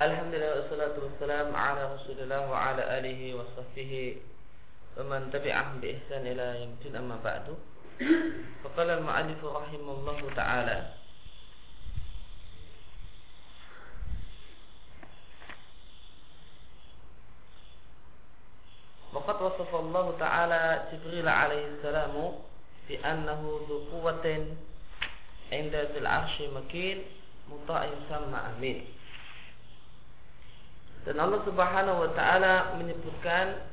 Alhamdulillah wassalatu wassalam ala Rasulillah wa ala alihi wa sahbihi wa man tabi'ahum bi ihsan ila yaumil amma ba'du. Faqala al-mu'allif rahimahullahu ta'ala Waqad wasafa Allah Ta'ala Jibril alaihi salamu bi annahu dhu quwwatin 'inda dzil 'arsy makin muta'in sama amin. Dan Allah Subhanahu wa taala menyebutkan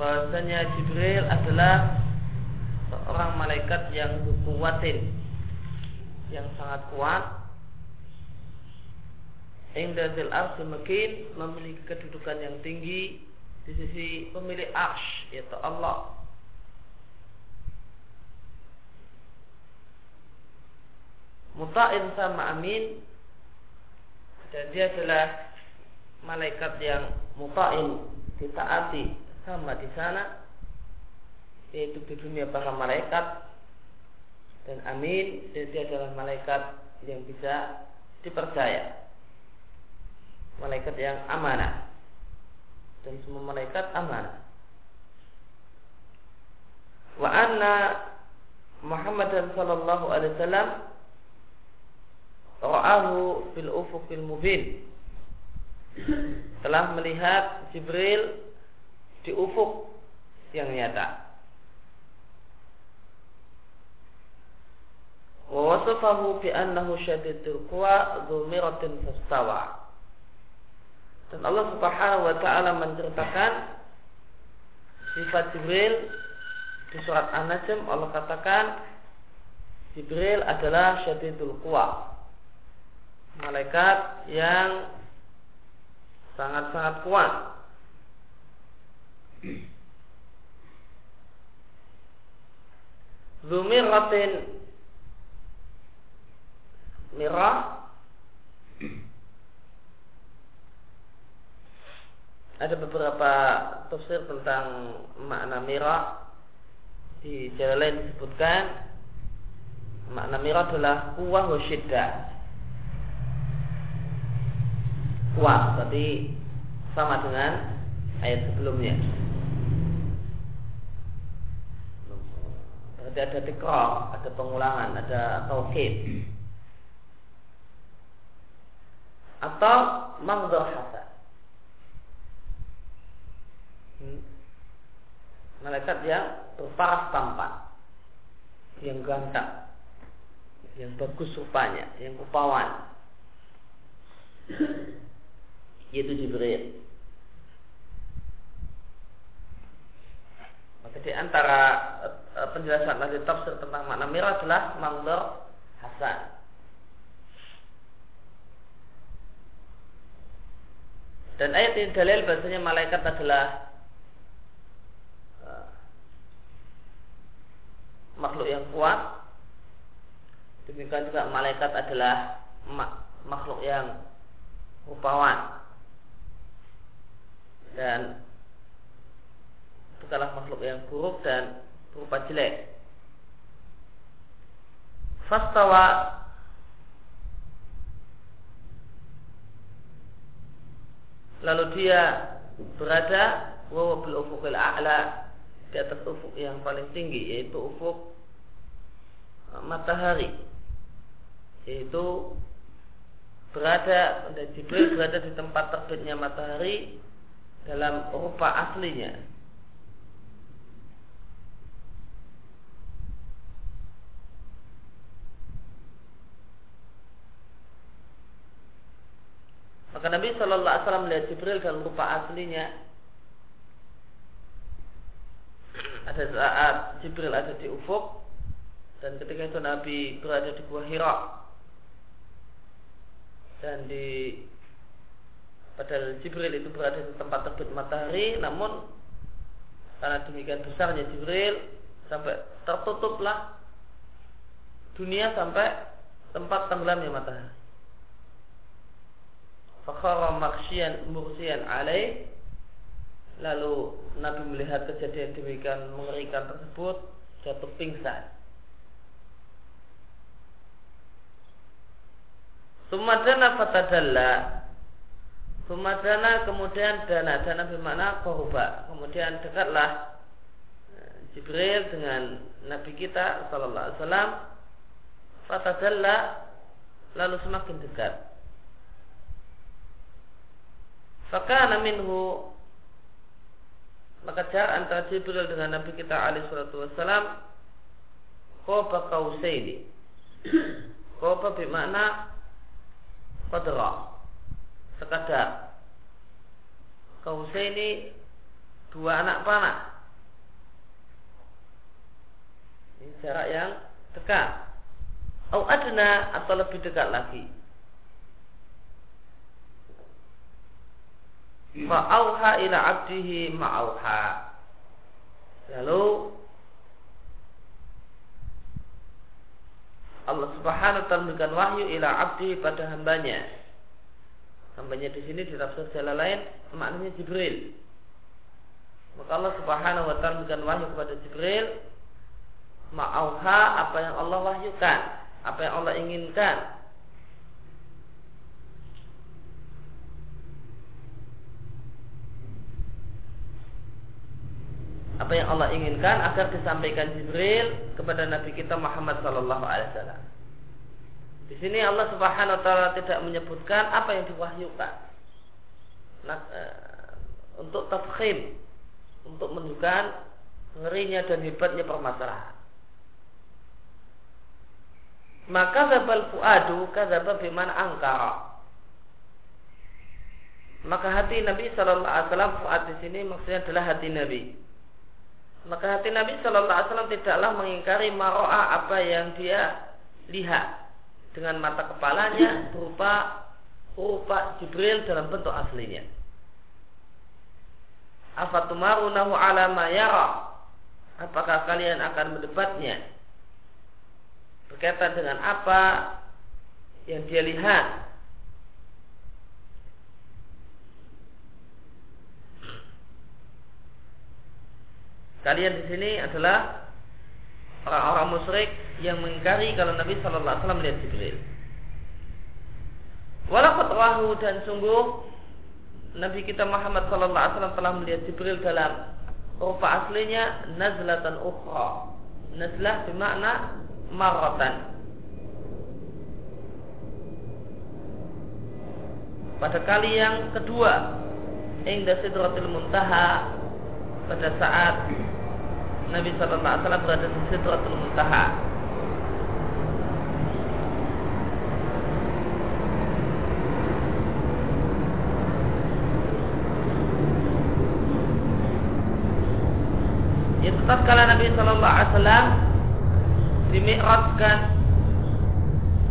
bahasanya Jibril adalah seorang malaikat yang kuatin yang sangat kuat Inda zil arsy makin memiliki kedudukan yang tinggi di sisi pemilik arsy yaitu Allah. Muta'in sama amin dan dia adalah malaikat yang muta'in ditaati sama di sana yaitu di dunia para malaikat. Dan amin dan dia adalah malaikat yang bisa dipercaya. Malaikat yang amanah. Dan semua malaikat amanah. Wa anna Muhammad sallallahu alaihi wasallam ra'ahu fil ufuqil mubin. Telah melihat Jibril di ufuk yang nyata. Wa wasafahu bi annahu syadidul quwa dzu miratin fastawa dan Allah Subhanahu wa taala menceritakan sifat Jibril di surat An-Najm. Allah katakan Jibril adalah syadidul quwa malaikat yang sangat-sangat kuat. Zumiratin mirah ada beberapa tafsir tentang makna mirah di jalan lain disebutkan makna mirah adalah kuah wa kuat. Tapi sama dengan ayat sebelumnya. Berarti ada tikrar ada pengulangan ada taukid. Atau mangdor hasan hmm. malaikat yang berparas tampan yang ganteng. Yang bagus rupanya. Yang rupawan yaitu Jibril. Maka di antara eh, penjelasan lagi tafsir tentang makna mirah adalah mangdor hasan. Dan ayat ini dalil bahasanya malaikat adalah uh, makhluk yang kuat. Demikian juga malaikat adalah makhluk yang rupawan dan bukanlah makhluk yang buruk dan berupa jelek. Fastawa lalu dia berada wawa bil ufukil a'la di atas ufuk yang paling tinggi yaitu ufuk uh, matahari yaitu berada dan Jibril berada di tempat terbitnya matahari dalam rupa aslinya. Maka Nabi Shallallahu Alaihi Wasallam melihat Jibril dalam rupa aslinya. Ada saat Jibril ada di ufuk dan ketika itu Nabi berada di Gua Hira dan di Padahal Jibril itu berada di tempat terbit matahari, namun karena demikian besarnya Jibril sampai tertutuplah dunia sampai tempat tenggelamnya matahari. Fakhara maksyian mursian alaih Lalu Nabi melihat kejadian demikian mengerikan tersebut Jatuh pingsan Sumadana fatadalla. Sumadana kemudian dana dana bermakna koruba. Kemudian dekatlah eh, Jibril dengan Nabi kita Sallallahu Alaihi Wasallam. Fatadalla lalu semakin dekat. Fakana minhu maka jarak antara Jibril dengan Nabi kita alaihi salatu wassalam Qoba kausaini Qoba bermakna Qadra Sekadar Kausaini Dua anak panah Ini jarak yang dekat Au adna atau lebih dekat lagi Fa'auha ila abdihi ma'auha. Lalu Allah Subhanahu wa taala memberikan wahyu ila abdihi pada hambanya. Hambanya di sini di tafsir jalan lain maknanya Jibril. Maka Allah Subhanahu wa taala memberikan wahyu kepada Jibril ma'auha apa yang Allah wahyukan, apa yang Allah inginkan apa yang Allah inginkan agar disampaikan Jibril kepada Nabi kita Muhammad Sallallahu Alaihi Wasallam. Di sini Allah Subhanahu Wa Taala tidak menyebutkan apa yang diwahyukan nah, e, untuk tafkhim, untuk menunjukkan ngerinya dan hebatnya permasalahan. Maka zabal fuadu kadzaba bimana angkara. Maka hati Nabi Sallallahu Alaihi Wasallam fuad di sini maksudnya adalah hati Nabi maka hati Nabi Shallallahu Alaihi Wasallam tidaklah mengingkari maroa apa yang dia lihat dengan mata kepalanya berupa berupa Jibril dalam bentuk aslinya. Afatumarunahu ala yara? Apakah kalian akan mendebatnya berkaitan dengan apa yang dia lihat? Kalian di sini adalah orang-orang musyrik yang mengingkari kalau Nabi Shallallahu Alaihi Wasallam melihat Jibril. Walaupun rahu dan sungguh Nabi kita Muhammad Shallallahu Alaihi Wasallam telah melihat Jibril dalam rupa aslinya nazlatan ukhra. Nazlah bermakna maratan. Pada kali yang kedua, Indah Sidratul Muntaha pada saat Nabi Shallallahu Alaihi Wasallam berada di Sidratul Muntaha. Itu tatkala Nabi Shallallahu Alaihi Wasallam dimi'rajkan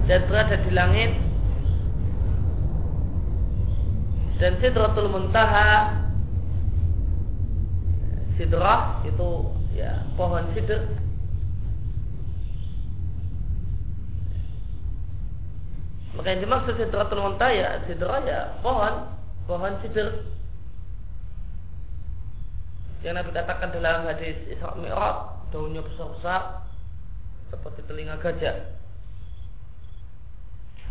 dan berada di langit dan Sidratul Muntaha sidrah itu ya pohon sidr maka yang dimaksud sidratul muntaha ya sidrah ya pohon pohon sidr yang Nabi katakan dalam hadis Isra Mi'raj daunnya besar-besar seperti telinga gajah.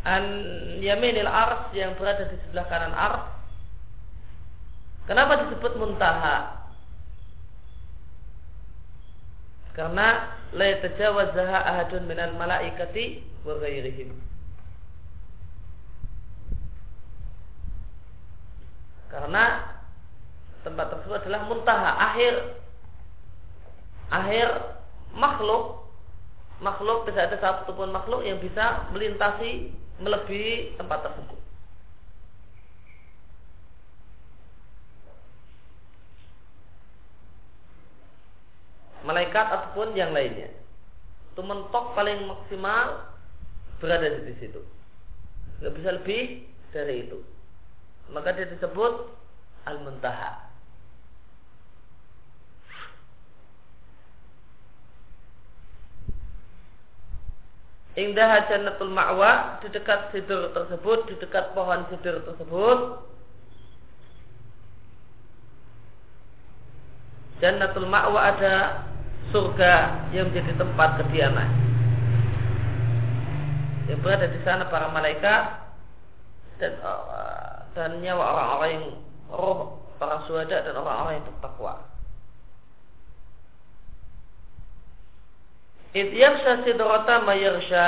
An yaminil ars yang berada di sebelah kanan ars. Kenapa disebut muntaha karena la yatajawazzaha ahadun minal malaikati wa ghairihim karena tempat tersebut adalah muntaha akhir. Akhir makhluk. Makhluk tidak ada satu pun makhluk yang bisa melintasi melebihi tempat tersebut malaikat ataupun yang lainnya. Itu mentok paling maksimal berada di situ. Gak bisa lebih dari itu. Maka dia disebut al-muntaha. Indah jannatul ma'wa di dekat sidur tersebut, di dekat pohon sidur tersebut, Jannatul Ma'wa ada surga yang menjadi tempat kediaman. Yang berada di sana para malaikat dan uh, dan nyawa orang-orang yang roh para suhada dan orang-orang yang bertakwa. Idh yarsha sidrata mayarsha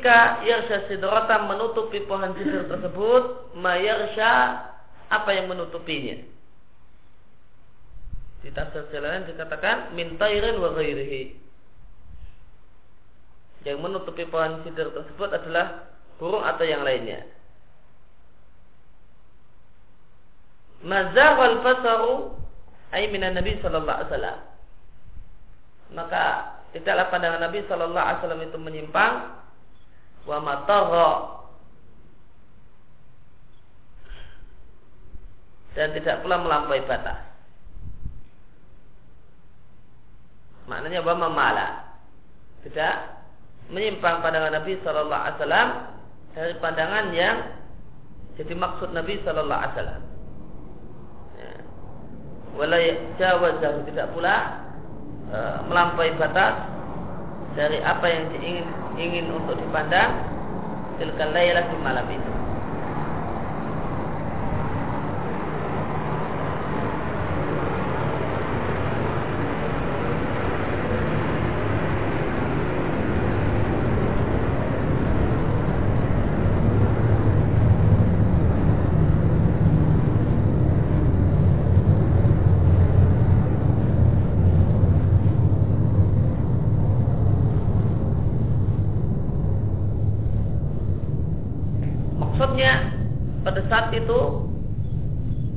Ketika Yarsha Sidrata menutupi pohon sidr tersebut, Mayarsha apa yang menutupinya? Di tafsir lain dikatakan mintairin wa ghairihi. Yang menutupi pohon sidr tersebut adalah burung atau yang lainnya. Mazar wal basaru ay minan Nabi sallallahu alaihi wasallam. Maka tidaklah pandangan Nabi sallallahu alaihi wasallam itu menyimpang wa matagha dan tidak pula melampaui batas. Maknanya wa mamala. Tidak menyimpang pandangan Nabi sallallahu alaihi wasallam dari pandangan yang jadi maksud Nabi Shallallahu Alaihi Wasallam. Ya. Walai jawazah tidak pula e, melampaui batas dari apa yang diingin ingin untuk dipandang tilkal lailah di malam itu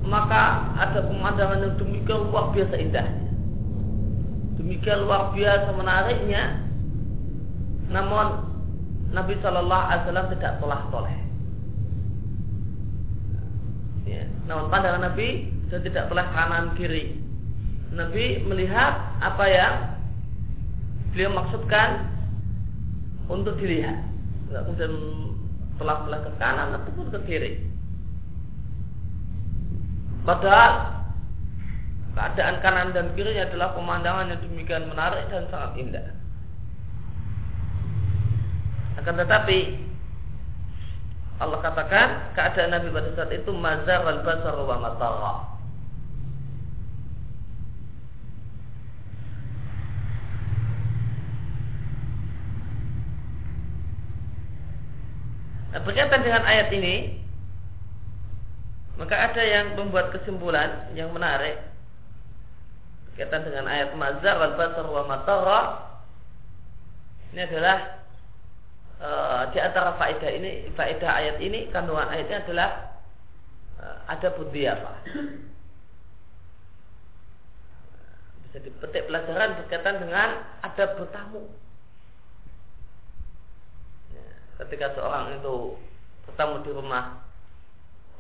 maka ada pemandangan yang demikian luar biasa indahnya demikian luar biasa menariknya namun Nabi Shallallahu Alaihi Wasallam tidak telah toleh ya. namun pandangan Nabi sudah tidak telah kanan kiri. Nabi melihat apa yang beliau maksudkan untuk dilihat. Kemudian telah telah ke kanan ataupun ke kiri. Padahal keadaan kanan dan kiri adalah pemandangan yang demikian menarik dan sangat indah. Akan tetapi Allah katakan keadaan Nabi pada saat itu mazar al basar wa matara. Nah, berkaitan dengan ayat ini, maka ada yang membuat kesimpulan yang menarik berkaitan dengan ayat mazar wal basar wa matara ini adalah e, di antara faedah ini faedah ayat ini kandungan ayatnya adalah e, ada apa? Bisa dipetik pelajaran berkaitan dengan ada bertamu. Ya, ketika seorang itu bertamu di rumah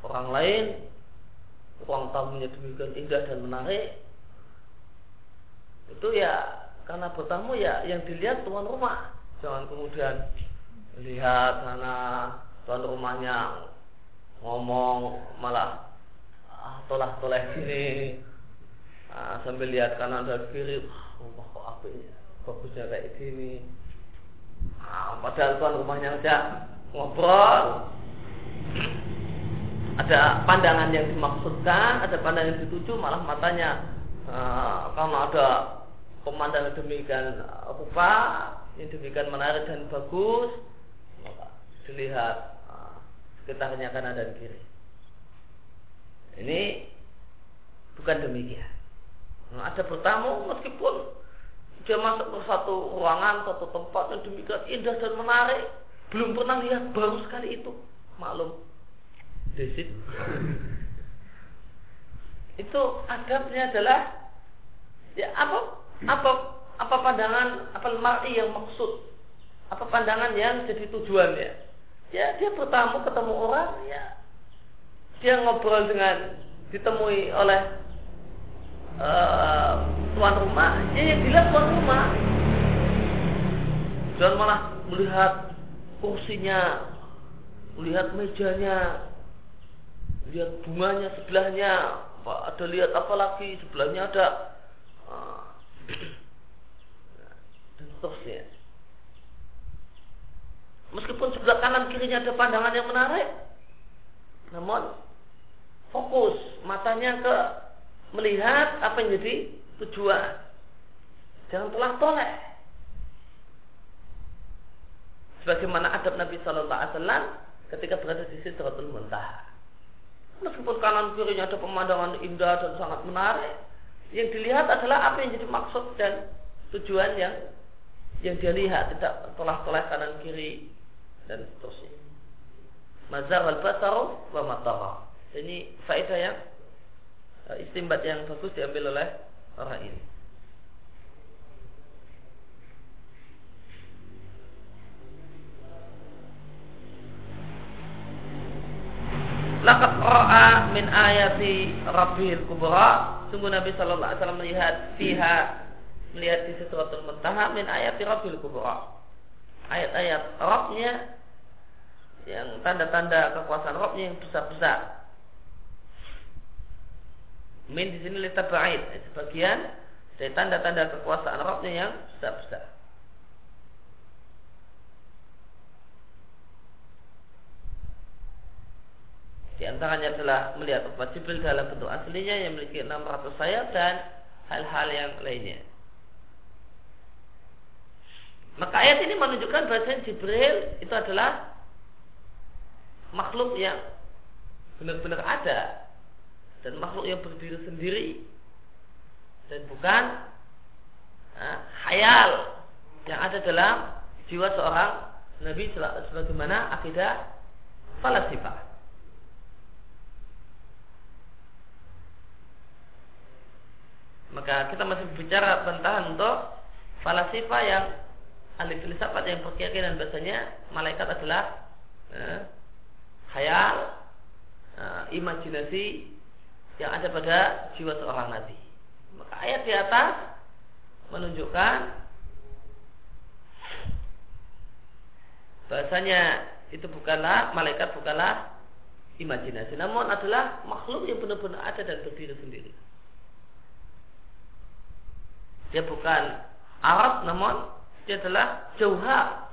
orang lain ruang tamunya demikian indah dan menarik itu ya karena bertamu ya yang dilihat tuan rumah. Jangan kemudian lihat sana tuan rumahnya ngomong malah ah, tolah toleh sini. Ah, sambil lihat kanan dan kiri rumah kok apinya bagusnya kayak gini. Ah, padahal tuan rumahnya aja ngobrol. Ada pandangan yang dimaksudkan, ada pandangan yang dituju, malah matanya uh, karena ada pemandangan demikian rupa, yang demikian menarik dan bagus, maka dilihat uh, sekitarnya kanan dan kiri. Ini bukan demikian. Nah, ada bertamu meskipun dia masuk ke satu ruangan, satu tempat yang demikian indah dan menarik, belum pernah lihat baru sekali itu, maklum Desit. itu adabnya adalah ya apa apa apa pandangan apa mar'i yang maksud apa pandangan yang jadi tujuannya ya. Dia bertamu ketemu orang ya. Dia ngobrol dengan ditemui oleh uh, tuan rumah. Ya yang dilihat tuan rumah. Jangan malah melihat kursinya melihat mejanya lihat bunganya sebelahnya apa? Ada lihat apa lagi? Sebelahnya ada. Uh, dan seterusnya. Meskipun sebelah kanan kirinya ada pandangan yang menarik namun fokus matanya ke melihat apa yang jadi tujuan. Jangan telah toleh. Sebagaimana adab Nabi Shallallahu Alaihi Wasallam ketika berada di Sidratul Muntaha Meskipun kanan kirinya ada pemandangan indah dan sangat menarik, yang dilihat adalah apa yang jadi maksud dan tujuan yang yang dia lihat tidak telah-telah kanan kiri dan seterusnya. Mazar al basaru wa matara. Ini faedah yang eh, istimbat yang bagus diambil oleh orang ini. Laqad ra'a min ayati Rabbil Kubra. Sungguh Nabi sallallahu alaihi wasallam melihat fiha melihat di suratul Muntaha min ayati Rabbil Kubra. Ayat-ayat Rabbnya yang tanda-tanda kekuasaan Rabbnya yang besar-besar. Min di sini ba'id sebagian dari tanda-tanda kekuasaan Rabbnya yang besar-besar. Di antaranya adalah melihat obat Jibril dalam bentuk aslinya yang memiliki 600 sayap dan hal-hal yang lainnya. Maka ayat ini menunjukkan bahwa Jibril itu adalah makhluk yang benar-benar ada dan makhluk yang berdiri sendiri dan bukan uh, hayal yang ada dalam jiwa seorang nabi sebagaimana akidah falasifah. Maka kita masih bicara bantahan untuk falasifa yang ahli filsafat yang berkeyakinan bahasanya malaikat adalah eh, khayal, eh, imajinasi yang ada pada jiwa seorang nabi. Maka ayat di atas menunjukkan bahasanya itu bukanlah malaikat bukanlah imajinasi, namun adalah makhluk yang benar-benar ada dan berdiri sendiri. Dia bukan Arab namun dia adalah jauhar.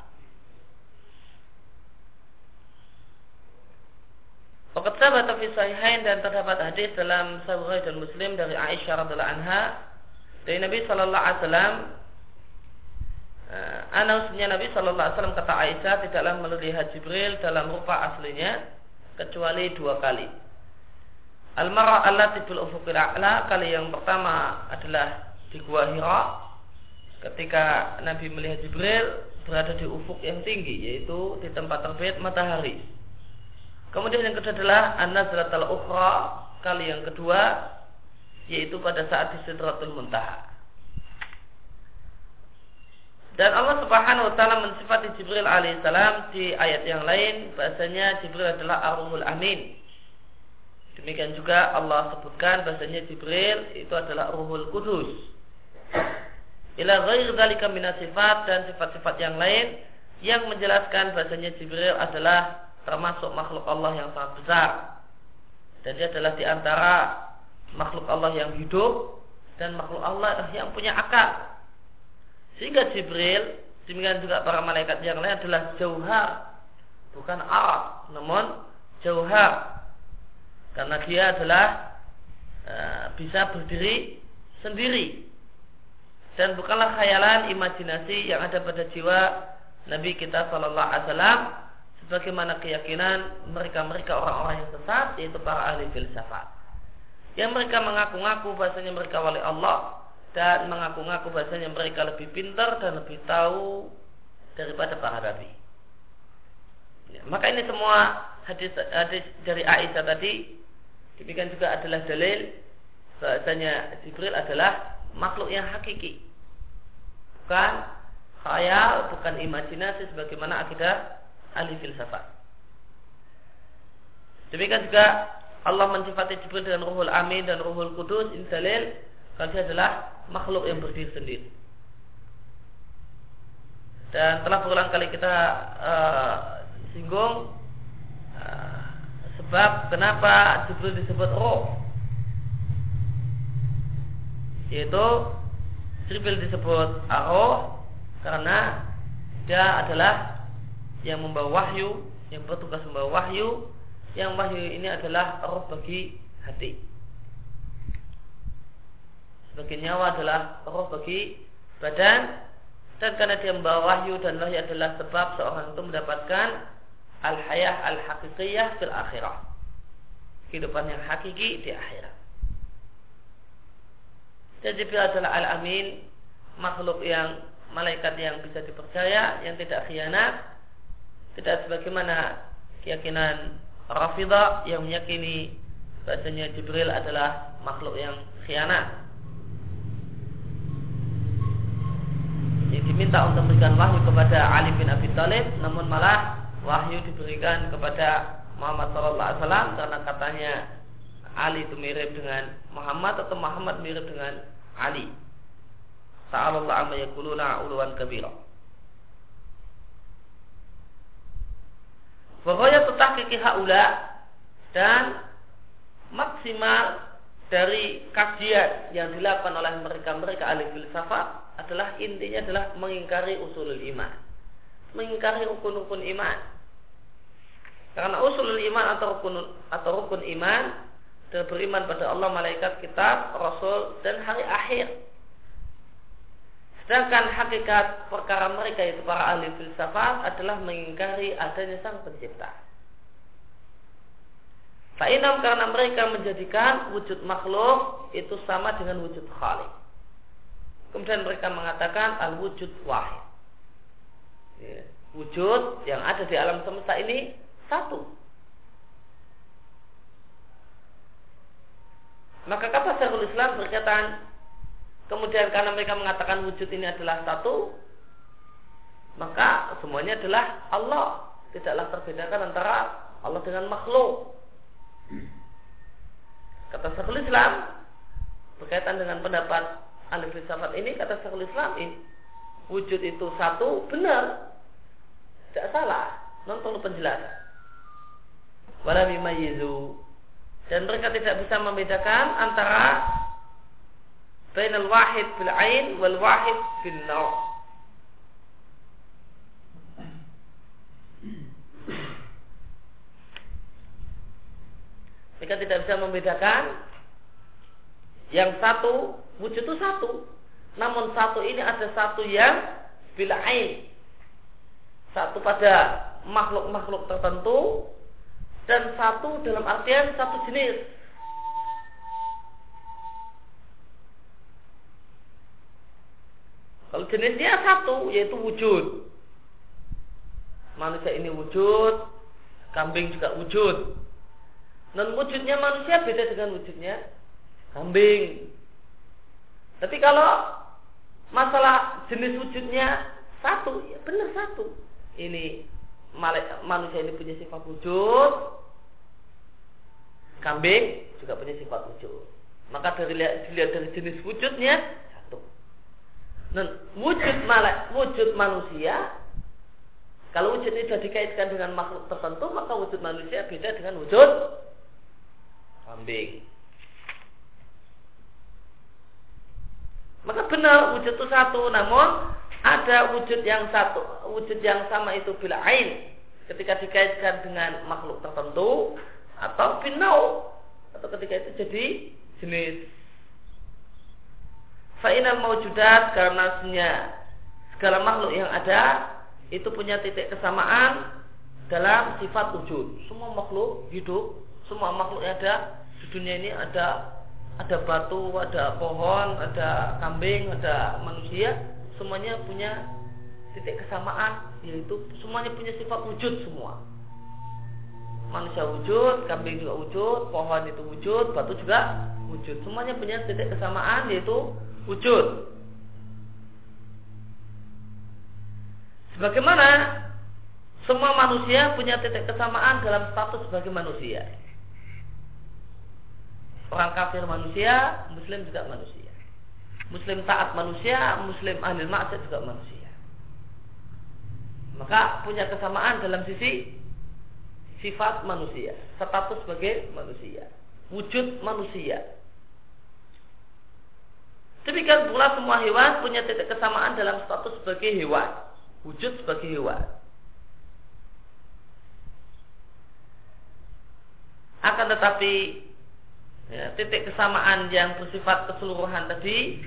Fakat sahabat fi sahihain dan terdapat hadis dalam Sahih dan Muslim dari Aisyah radhiallahu anha dari Nabi sallallahu alaihi wasallam eh, Anasnya Nabi Shallallahu Alaihi Wasallam kata Aisyah tidaklah melihat Jibril dalam rupa aslinya kecuali dua kali. Al-marah allati bil ufuqil a'la kali yang pertama adalah di Gua Hira ketika Nabi melihat Jibril berada di ufuk yang tinggi yaitu di tempat terbit matahari. Kemudian yang kedua adalah an-nazlatul ukhra kali yang kedua yaitu pada saat di Sidratul Muntaha. Dan Allah Subhanahu wa taala mensifati Jibril alaihissalam di ayat yang lain bahasanya Jibril adalah Ar-Ruhul Amin. Demikian juga Allah sebutkan bahasanya Jibril itu adalah Ruhul Kudus ila ghair dzalika sifat dan sifat-sifat yang lain yang menjelaskan bahasanya Jibril adalah termasuk makhluk Allah yang sangat besar. Dan dia adalah di antara makhluk Allah yang hidup dan makhluk Allah yang punya akal. Sehingga Jibril demikian juga para malaikat yang lain adalah jauhar bukan Arab namun jauhar. Karena dia adalah e, bisa berdiri sendiri dan bukanlah khayalan imajinasi yang ada pada jiwa Nabi kita Shallallahu Alaihi Wasallam sebagaimana keyakinan mereka-mereka orang-orang yang sesat yaitu para ahli filsafat. Yang mereka mengaku-ngaku bahasanya mereka wali Allah dan mengaku-ngaku bahasanya mereka lebih pintar dan lebih tahu daripada para nabi. Ya, maka ini semua hadis, hadis dari Aisyah tadi. Demikian juga adalah dalil bahasanya Jibril adalah makhluk yang hakiki bukan khayal, bukan imajinasi sebagaimana akidah ahli filsafat. Demikian juga Allah mensifati Jibril dengan Ruhul Amin dan Ruhul Kudus ini dalil kalau dia adalah makhluk yang berdiri sendiri. Dan telah berulang kali kita uh, singgung uh, sebab kenapa Jibril disebut roh. yaitu Jibril disebut arroh karena dia adalah yang membawa wahyu, yang bertugas membawa wahyu, yang wahyu ini adalah roh bagi hati. Sebagai nyawa adalah roh bagi badan dan karena dia membawa wahyu dan wahyu adalah sebab seorang itu mendapatkan al-hayah al-haqiqiyah fil akhirah. Kehidupan yang hakiki di akhirat. Dan Jibril adalah al-amin, makhluk yang malaikat yang bisa dipercaya, yang tidak khianat, tidak sebagaimana keyakinan Rafidah yang meyakini bahasanya Jibril adalah makhluk yang khianat. Yang diminta untuk memberikan wahyu kepada Ali bin Abi Thalib, namun malah wahyu diberikan kepada Muhammad SAW karena katanya Ali itu mirip dengan Muhammad atau Muhammad mirip dengan Ali. Ta'ala amma yakuluna uluan kabira. Haula dan maksimal dari kajian yang dilakukan oleh mereka-mereka ahli filsafat adalah intinya adalah mengingkari usulul iman. Mengingkari rukun-rukun iman. Karena usulul iman atau rukun atau rukun iman dan beriman pada Allah, malaikat, kitab, rasul dan hari akhir. Sedangkan hakikat perkara mereka itu para ahli filsafat adalah mengingkari adanya sang pencipta. Fa'inam karena mereka menjadikan wujud makhluk itu sama dengan wujud khalik. Kemudian mereka mengatakan al-wujud wahid. Ya, wujud yang ada di alam semesta ini satu. Maka kata Syekhul Islam berkaitan Kemudian karena mereka mengatakan wujud ini adalah satu, maka semuanya adalah Allah. Tidaklah terbedakan antara Allah dengan makhluk. Kata Syekhul Islam berkaitan dengan pendapat ahli filsafat ini kata Syekhul Islam ini wujud itu satu benar tidak salah non perlu penjelasan wala dan mereka tidak bisa membedakan antara bain al-wahid fil ain wal wahid fil naw. Mereka tidak bisa membedakan yang satu wujud itu satu. Namun satu ini ada satu yang bila ain. Satu pada makhluk-makhluk tertentu dan satu dalam artian satu jenis Kalau jenisnya satu yaitu wujud. Manusia ini wujud, kambing juga wujud. Dan wujudnya manusia beda dengan wujudnya kambing. Tapi kalau masalah jenis wujudnya satu, ya benar satu. Ini manusia ini punya sifat wujud, kambing juga punya sifat wujud. Maka dari dilihat dari jenis wujudnya dan wujud malak, wujud manusia kalau wujud ini sudah dikaitkan dengan makhluk tertentu maka wujud manusia beda dengan wujud kambing. Maka benar wujud itu satu, namun ada wujud yang satu, wujud yang sama itu bila ain. Ketika dikaitkan dengan makhluk tertentu atau binau atau ketika itu jadi jenis. Fa'inal mawjudat karena segala makhluk yang ada itu punya titik kesamaan dalam sifat wujud. Semua makhluk hidup, semua makhluk yang ada di dunia ini ada ada batu, ada pohon, ada kambing, ada manusia, semuanya punya titik kesamaan yaitu semuanya punya sifat wujud semua. Manusia wujud, kambing juga wujud, pohon itu wujud, batu juga wujud. Semuanya punya titik kesamaan yaitu wujud. Sebagaimana semua manusia punya titik kesamaan dalam status sebagai manusia. Orang kafir manusia, muslim juga manusia. Muslim taat manusia, muslim ahli maksiat juga manusia. Maka punya kesamaan dalam sisi sifat manusia, status sebagai manusia, wujud manusia. Demikian pula semua hewan punya titik kesamaan dalam status sebagai hewan, wujud sebagai hewan. Akan tetapi ya, titik kesamaan yang bersifat keseluruhan tadi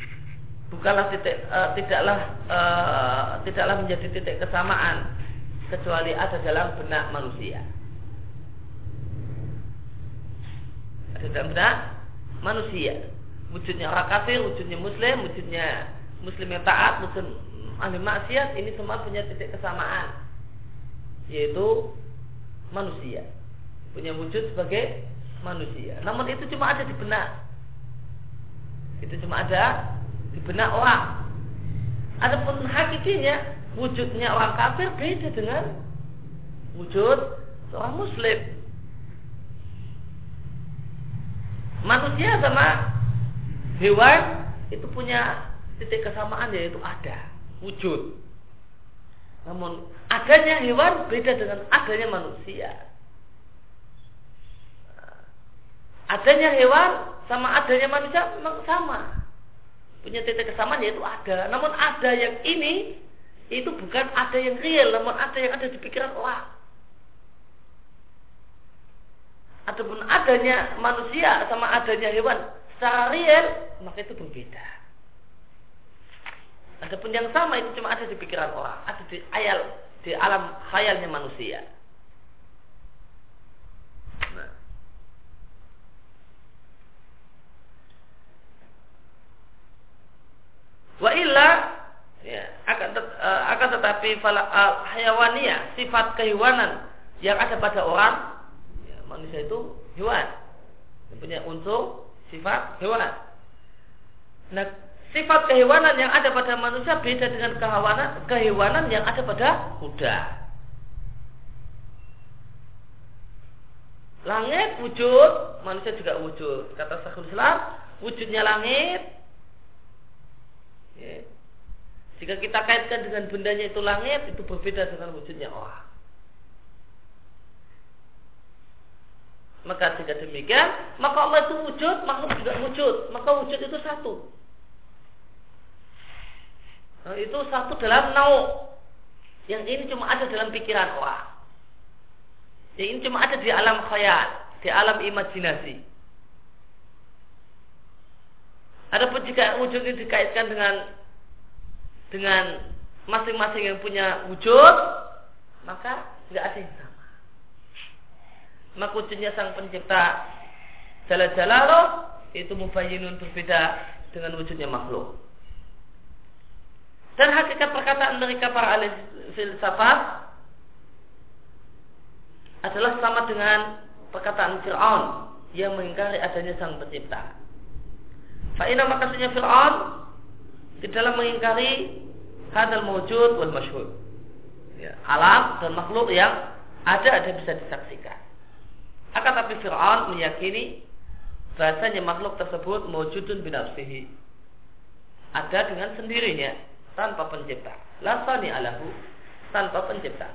bukanlah titik uh, tidaklah uh, tidaklah menjadi titik kesamaan kecuali ada dalam benak manusia. Ada dalam benak manusia. Wujudnya orang kafir, wujudnya muslim, wujudnya muslim yang taat, muslim ahli maksiat, ini semua punya titik kesamaan. Yaitu manusia. Punya wujud sebagai manusia. Namun itu cuma ada di benak. Itu cuma ada di benak orang. Adapun hakikinya wujudnya orang kafir beda dengan wujud seorang muslim. Manusia sama hewan itu punya titik kesamaan yaitu ada wujud. Namun adanya hewan beda dengan adanya manusia. Adanya hewan sama adanya manusia memang sama. Punya titik kesamaan yaitu ada. Namun ada yang ini itu bukan ada yang real, namun ada yang ada di pikiran orang. Adapun adanya manusia sama adanya hewan secara real maka itu berbeda. Adapun yang sama itu cuma ada di pikiran orang, ada di ayal di alam khayalnya manusia. Nah. Wa illa ya, akan tet, uh, akan tetapi fala, uh, hayawania sifat kehewanan yang ada pada orang ya, manusia itu hewan punya unsur sifat hewan. Nah, sifat kehewanan yang ada pada manusia beda dengan kehewanan kehewanan yang ada pada kuda. Langit wujud, manusia juga wujud. Kata Syekhul Islam, wujudnya langit. Ya. Jika kita kaitkan dengan bendanya itu langit, itu berbeda dengan wujudnya orang. Maka jika demikian, maka Allah itu wujud, makhluk juga wujud. Maka wujud itu satu. Nah, itu satu dalam nau. Yang ini cuma ada dalam pikiran orang. Yang ini cuma ada di alam khayal, di alam imajinasi. Adapun jika wujud ini dikaitkan dengan dengan masing-masing yang punya wujud, maka tidak ada yang maka wujudnya sang pencipta jala jalalo itu mubayyinun berbeda dengan wujudnya makhluk. Dan hakikat perkataan mereka para ahli filsafat adalah sama dengan perkataan Fir'aun yang mengingkari adanya sang pencipta. Fa'ina makasihnya Fir'aun di dalam mengingkari hadal mewujud wal masyhur. Ya, alam dan makhluk yang ada ada bisa disaksikan. Akan tapi Fir'aun meyakini bahasanya makhluk tersebut mewujudun binafsihi. Ada dengan sendirinya tanpa pencipta. Lasani alahu tanpa pencipta.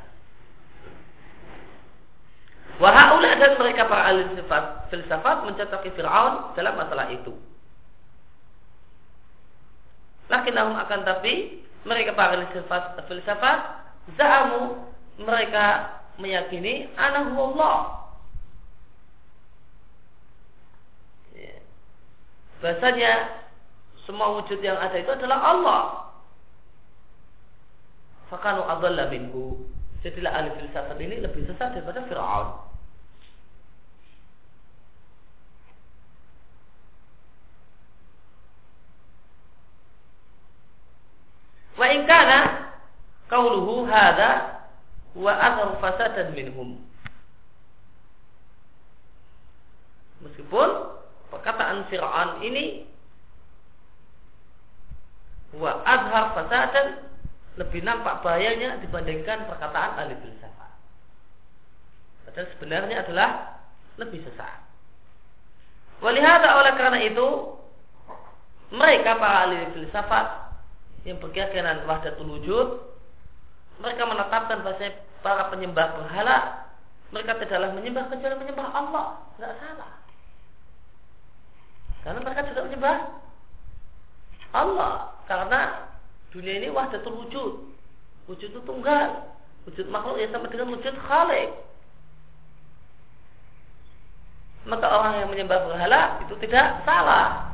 Wahaulah dan mereka para ahli filsafat mencocoki Fir'aun dalam masalah itu. Lakinnahum akan tapi mereka para ahli filsafat za'amu mereka meyakini anahu Allah bahasanya semua wujud yang ada itu adalah Allah. Fakanu adalla minhu. Jadilah ahli filsafat ini lebih sesat daripada Fir'aun. Wa in kana qauluhu wa athar fasadan minhum. Meskipun perkataan Fir'aun ini wa adhar fasadan lebih nampak bahayanya dibandingkan perkataan ahli filsafat. Padahal sebenarnya adalah lebih sesat. Walihada oleh karena itu mereka para ahli filsafat yang berkeyakinan wahdatul wujud mereka menetapkan bahasa para penyembah berhala mereka tidaklah menyembah kecuali menyembah Allah, tidak salah. Karena mereka juga menyembah Allah karena dunia ini wahdatul wujud. Wujud itu tunggal. Wujud makhluk ya sama dengan wujud khalik. Maka orang yang menyembah berhala itu tidak salah.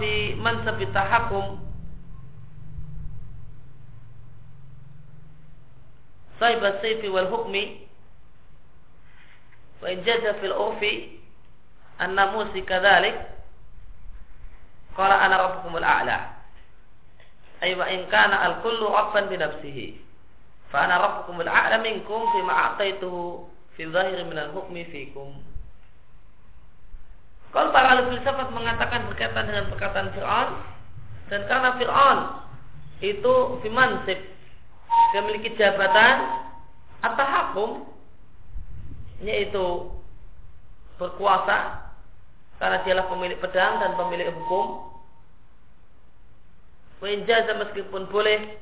Kana Fir'aun fi mansab tahakum Saib as-sayfi wal hukmi wa in jaza fil urfi an-namusi kadzalik qala ana rabbukumul a'la ay wa in kana al-kullu rabban bi nafsihi fa ana rabbukumul a'la minkum fi ma a'taituhu fi dhahiri min al-hukmi fikum kalau para ahli filsafat mengatakan berkaitan dengan perkataan Fir'aun dan karena Fir'aun itu fimansib dia memiliki jabatan atau hakum yaitu berkuasa karena dialah pemilik pedang dan pemilik hukum. Wenjaza meskipun boleh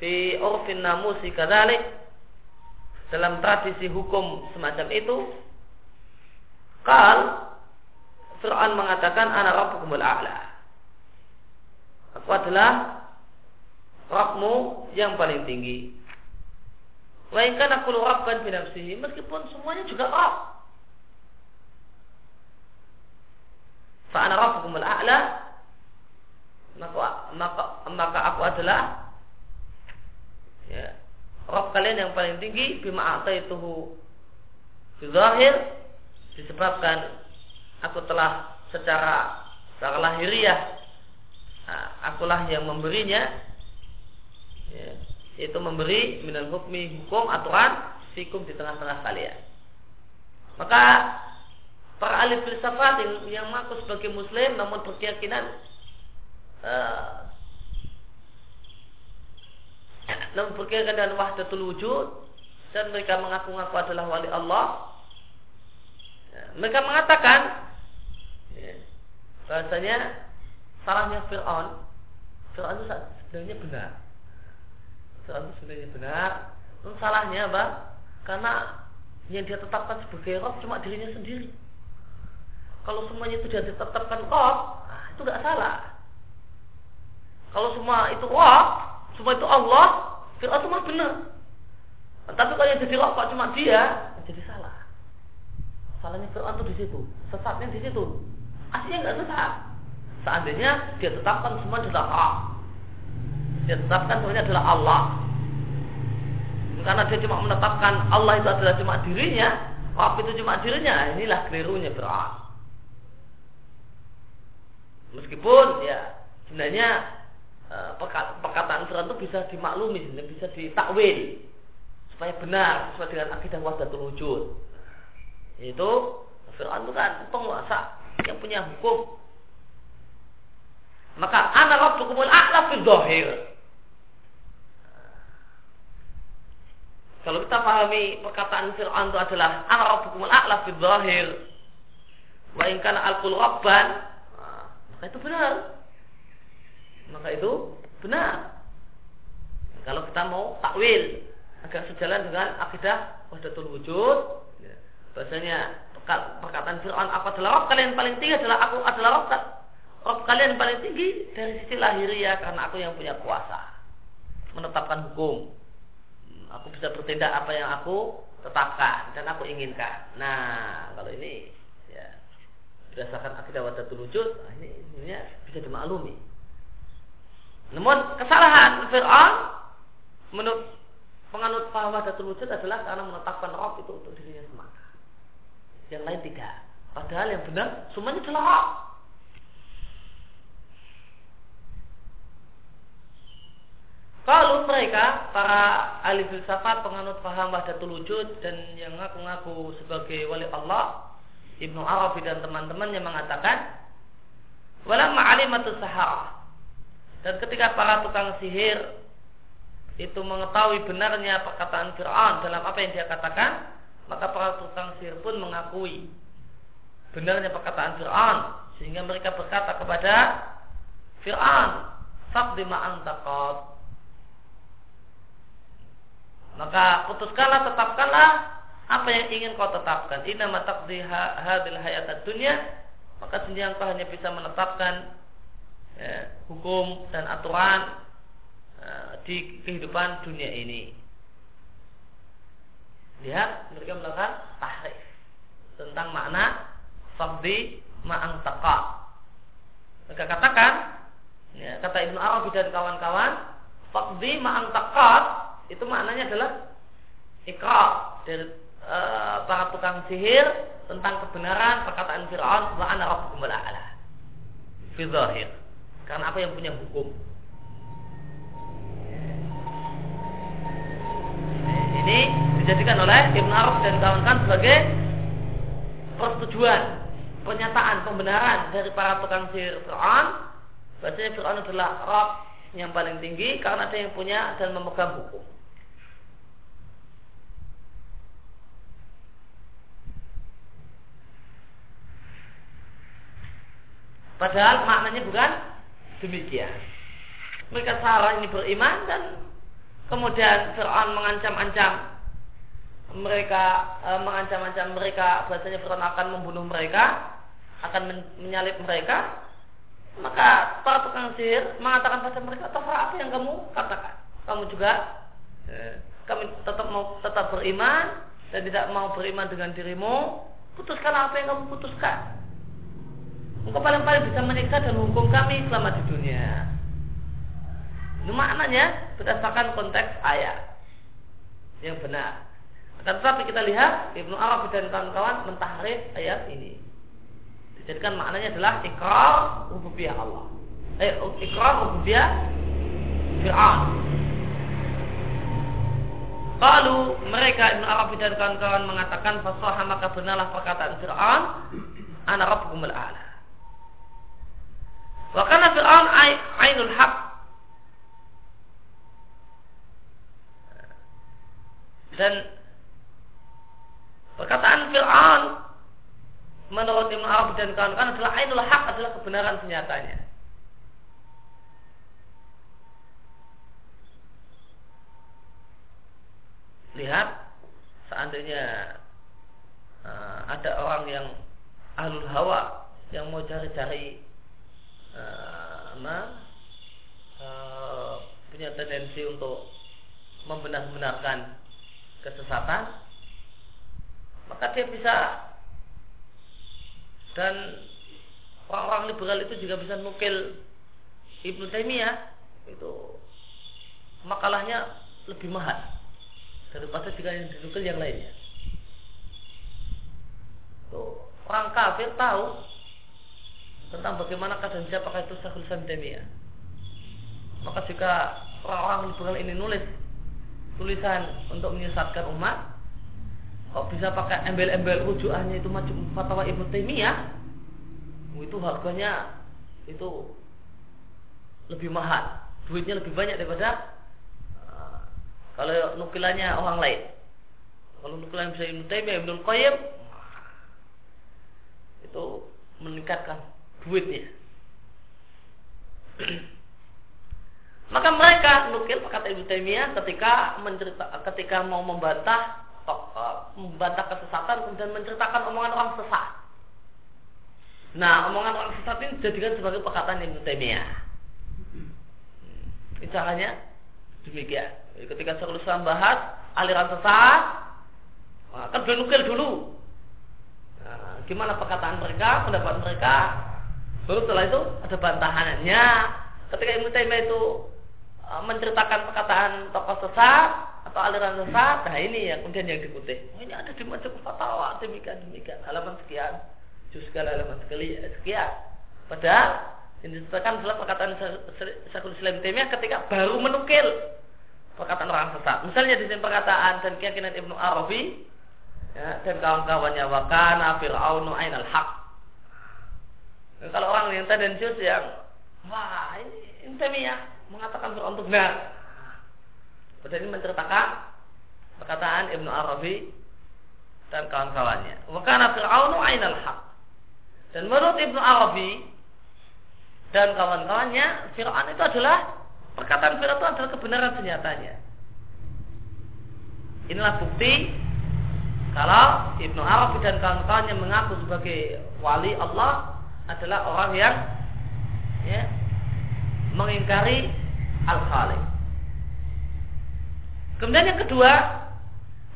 fi urfin namusi kadalik dalam tradisi hukum semacam itu Kal Fir'aun mengatakan ana rabbukumul a'la. Aku adalah Rabbmu yang paling tinggi. Melainkan aku rabban binafsihi meskipun semuanya juga Rabb. Fa'ana rabbukumul a'la maka, maka, maka aku adalah ya, Rabb kalian yang paling tinggi bima fi zahir disebabkan aku telah secara secara lahiriah nah, akulah yang memberinya ya, yaitu memberi minal hukmi hukum aturan fikum di tengah-tengah kalian. Maka para ahli filsafat yang, yang mengaku sebagai muslim namun berkeyakinan uh, namun berkeyakinan dengan wahdatul wujud dan mereka mengaku-ngaku adalah wali Allah mereka mengatakan ya, bahasanya salahnya Fir'aun. Fir'aun itu sebenarnya benar. Fir'aun itu sebenarnya benar. Lalu salahnya apa? Karena yang dia tetapkan sebagai roh cuma dirinya sendiri. Kalau semuanya itu dia ditetapkan roh nah, itu gak salah. Kalau semua itu roh semua itu Allah Fir'aun itu mah benar. Tapi kalau yang jadi roh kok cuma dia Salahnya Fir'aun itu di situ, sesatnya di situ. Aslinya nggak sesat. Seandainya dia tetapkan semua adalah Allah. Dia tetapkan semuanya adalah Allah. Karena dia cuma menetapkan Allah itu adalah cuma dirinya, Rabb itu cuma dirinya. Inilah kelirunya Fir'aun. Meskipun ya sebenarnya eh, perkataan Fir'aun itu bisa dimaklumi, bisa ditakwil supaya benar sesuai dengan akidah wahdatul wujud itu Fir'aun itu kan penguasa yang punya hukum. Maka anak rabbukumul a'la fil dhahir. Kalau kita pahami perkataan Fir'aun itu adalah anak rabbukumul a'la fil dhahir. Wa in kana rabban, maka itu benar. Maka itu benar. Kalau kita mau takwil agar sejalan dengan akidah wahdatul wujud bahasanya perkataan Fir'aun aku adalah Rob kalian paling tinggi adalah aku adalah Rob, Rob kalian paling tinggi dari sisi lahiriah karena aku yang punya kuasa. Menetapkan hukum. Aku bisa bertindak apa yang aku tetapkan dan aku inginkan. Nah kalau ini ya berdasarkan akidah wadatul wujud nah ini sebenarnya bisa dimaklumi. Namun kesalahan Fir'aun menurut penganut paham wadatul wujud adalah karena menetapkan Rob itu untuk dirinya semata yang lain tidak. Padahal yang benar semuanya hak. Kalau mereka para ahli filsafat penganut paham wahdatul wujud dan yang ngaku-ngaku sebagai wali Allah Ibnu Arabi dan teman-temannya mengatakan wala ma'alimatu sahara dan ketika para tukang sihir itu mengetahui benarnya perkataan Fir'aun dalam apa yang dia katakan, maka para tukang sihir pun mengakui benarnya perkataan Fir'aun sehingga mereka berkata kepada Fir'aun, "Faqdi ma antaqad." Maka putuskanlah, tetapkanlah apa yang ingin kau tetapkan. Inna mataqdi hadil hayat dunia, maka sendiri kau hanya bisa menetapkan ya, hukum dan aturan uh, di kehidupan dunia ini. Lihat mereka melakukan tahrif tentang makna faqdi ma'ang taqa. Mereka katakan ya, kata Ibnu Arabi dan kawan-kawan faqdi ma'ang taqa itu maknanya adalah ikra dari e, para tukang sihir tentang kebenaran perkataan Fir'aun wa ana rabbukumul a'la. Fi zahir. Karena apa yang punya hukum ini dijadikan oleh Ibn Arab dan kawan-kawan sebagai persetujuan pernyataan pembenaran dari para tukang sihir Fir'aun bahwasanya Fir'aun adalah Rabb yang paling tinggi karena dia yang punya dan memegang hukum Padahal maknanya bukan demikian. Mereka salah ini beriman dan kemudian Fir'aun mengancam-ancam mereka e, mengancam-ancam mereka bahasanya Fir'aun akan membunuh mereka akan men menyalip mereka. Maka para tukang sihir mengatakan pada mereka terserah apa yang kamu katakan? Kamu juga eh, kami tetap mau tetap beriman dan tidak mau beriman dengan dirimu. Putuskan apa yang kamu putuskan. Engkau paling-paling bisa menyiksa dan menghukum kami selama di dunia. Itu maknanya berdasarkan konteks ayat yang benar. Akan tetapi kita lihat Ibnu Arabi dan kawan-kawan mentahrif ayat ini. Dijadikan maknanya adalah ikrar rububiyah Allah. Eh, ikrar rububiyah Fir'aun. Lalu mereka Ibnu Arabi dan kawan-kawan mengatakan fasaha maka benarlah perkataan Fir'aun ana rabbukumul a'la. Wa kana Fir'aun ainul haq. Dan perkataan Fir'aun menurut Ibn Arab dan kawan-kawan adalah ainul haq adalah kebenaran senyatanya. Lihat seandainya uh, ada orang yang ahlul hawa yang mau cari-cari uh, uh, punya tendensi untuk membenar-benarkan kesesatan maka dia bisa dan orang-orang liberal itu juga bisa nukil Ibnu Taimiyah itu makalahnya lebih mahal daripada jika yang dinukil yang lainnya. Tuh, orang kafir tahu tentang bagaimana keadaan siapakah itu Syekhul Islam Maka jika orang-orang liberal ini nulis tulisan untuk menyesatkan umat, kok bisa pakai embel-embel rujukannya itu macam fatwa Ibnu Taimiyah, itu harganya itu lebih mahal, duitnya lebih banyak daripada uh, kalau nukilannya orang lain. Kalau nukilan bisa Ibnu Taimiyah, Ibnu Qayyim itu meningkatkan duitnya. Maka mereka nukil kata Ibu Taimiyah ketika mencerita, ketika mau membantah membantah kesesatan kemudian menceritakan omongan orang sesat. Nah, omongan orang sesat ini dijadikan sebagai perkataan Ibnu Taimiyah. Hmm. Caranya demikian. Ketika Syekhul Islam bahas aliran sesat, kan beliau nukil dulu. Nah, gimana perkataan mereka, pendapat mereka, Baru setelah itu ada bantahannya. Ketika Ibnu Taimiyah itu e, menceritakan perkataan tokoh sesat atau aliran sesat, nah ini yang kemudian yang dikutip. Oh, ini ada di majelis fatwa demikian demikian halaman sekian, juz halaman sekali sekian. Padahal ini disebutkan adalah perkataan Syekhul Islam Taimiyah ketika baru menukil perkataan orang sesat. Misalnya di sini perkataan dan keyakinan Ibnu Arabi ya, dan kawan-kawannya wakana fir'aunu ainal haq Nah, kalau orang yang tendensius yang wah ini Intemiyah mengatakan Fir'aun itu benar. Pada ini menceritakan perkataan Ibnu Arabi dan kawan-kawannya. Wakana Fir'aunu ainal haq. Dan menurut Ibnu Arabi dan kawan-kawannya, Fir'aun itu adalah perkataan Fir'aun itu adalah kebenaran senyatanya. Inilah bukti kalau Ibnu Arabi dan kawan-kawannya mengaku sebagai wali Allah adalah orang yang ya, mengingkari al-khaliq. Kemudian yang kedua,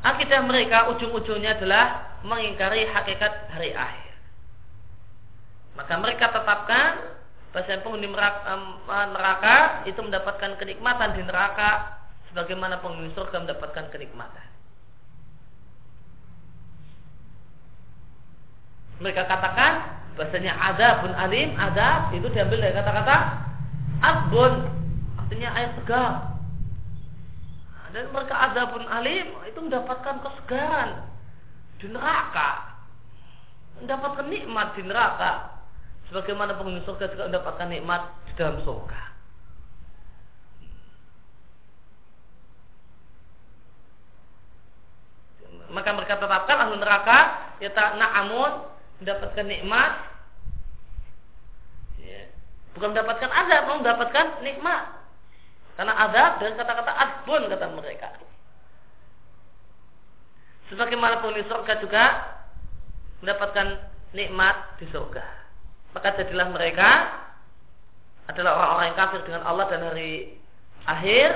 akidah mereka ujung-ujungnya adalah mengingkari hakikat hari akhir. Maka mereka tetapkan bahasa penghuni neraka itu mendapatkan kenikmatan di neraka sebagaimana penghuni surga mendapatkan kenikmatan. Mereka katakan bahasanya adabun alim, adab itu diambil dari kata-kata adbun, artinya air segar. Dan mereka adabun alim itu mendapatkan kesegaran di neraka, mendapatkan nikmat di neraka, sebagaimana penghuni surga juga mendapatkan nikmat di dalam surga. maka mereka tetapkan ahli neraka ya tak na'amun mendapatkan nikmat. Bukan mendapatkan azab mau mendapatkan nikmat. Karena azab dari kata-kata asbun kata mereka. Sebagaimana penghuni surga juga mendapatkan nikmat di surga. Maka jadilah mereka adalah orang-orang yang kafir dengan Allah dan hari akhir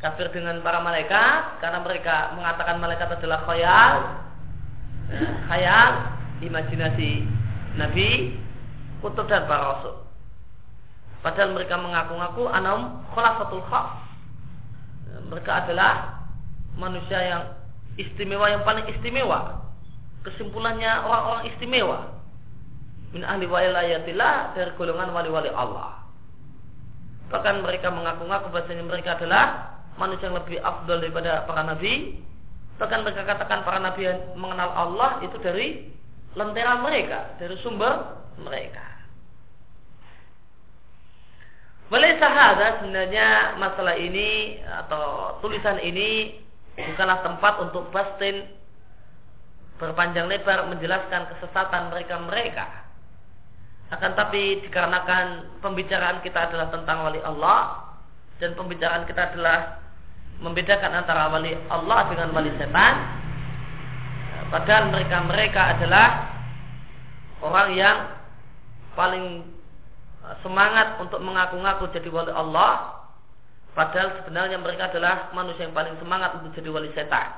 kafir dengan para malaikat karena mereka mengatakan malaikat adalah khayal khayal imajinasi Nabi, kutub dan para rasul. Padahal mereka mengaku-ngaku anam khulafatul khas. Mereka adalah manusia yang istimewa yang paling istimewa. Kesimpulannya orang-orang istimewa. Min ahli wailayatillah dari golongan wali-wali Allah. Bahkan mereka mengaku-ngaku bahasanya mereka adalah manusia yang lebih afdol daripada para nabi. Bahkan mereka katakan para nabi yang mengenal Allah itu dari lentera mereka, dari sumber mereka. Boleh sahada sebenarnya masalah ini atau tulisan ini bukanlah tempat untuk bastin berpanjang lebar menjelaskan kesesatan mereka-mereka. Akan tapi dikarenakan pembicaraan kita adalah tentang wali Allah dan pembicaraan kita adalah membedakan antara wali Allah dengan wali setan, Padahal mereka-mereka adalah orang yang paling semangat untuk mengaku-ngaku jadi wali Allah. Padahal sebenarnya mereka adalah manusia yang paling semangat untuk jadi wali setan.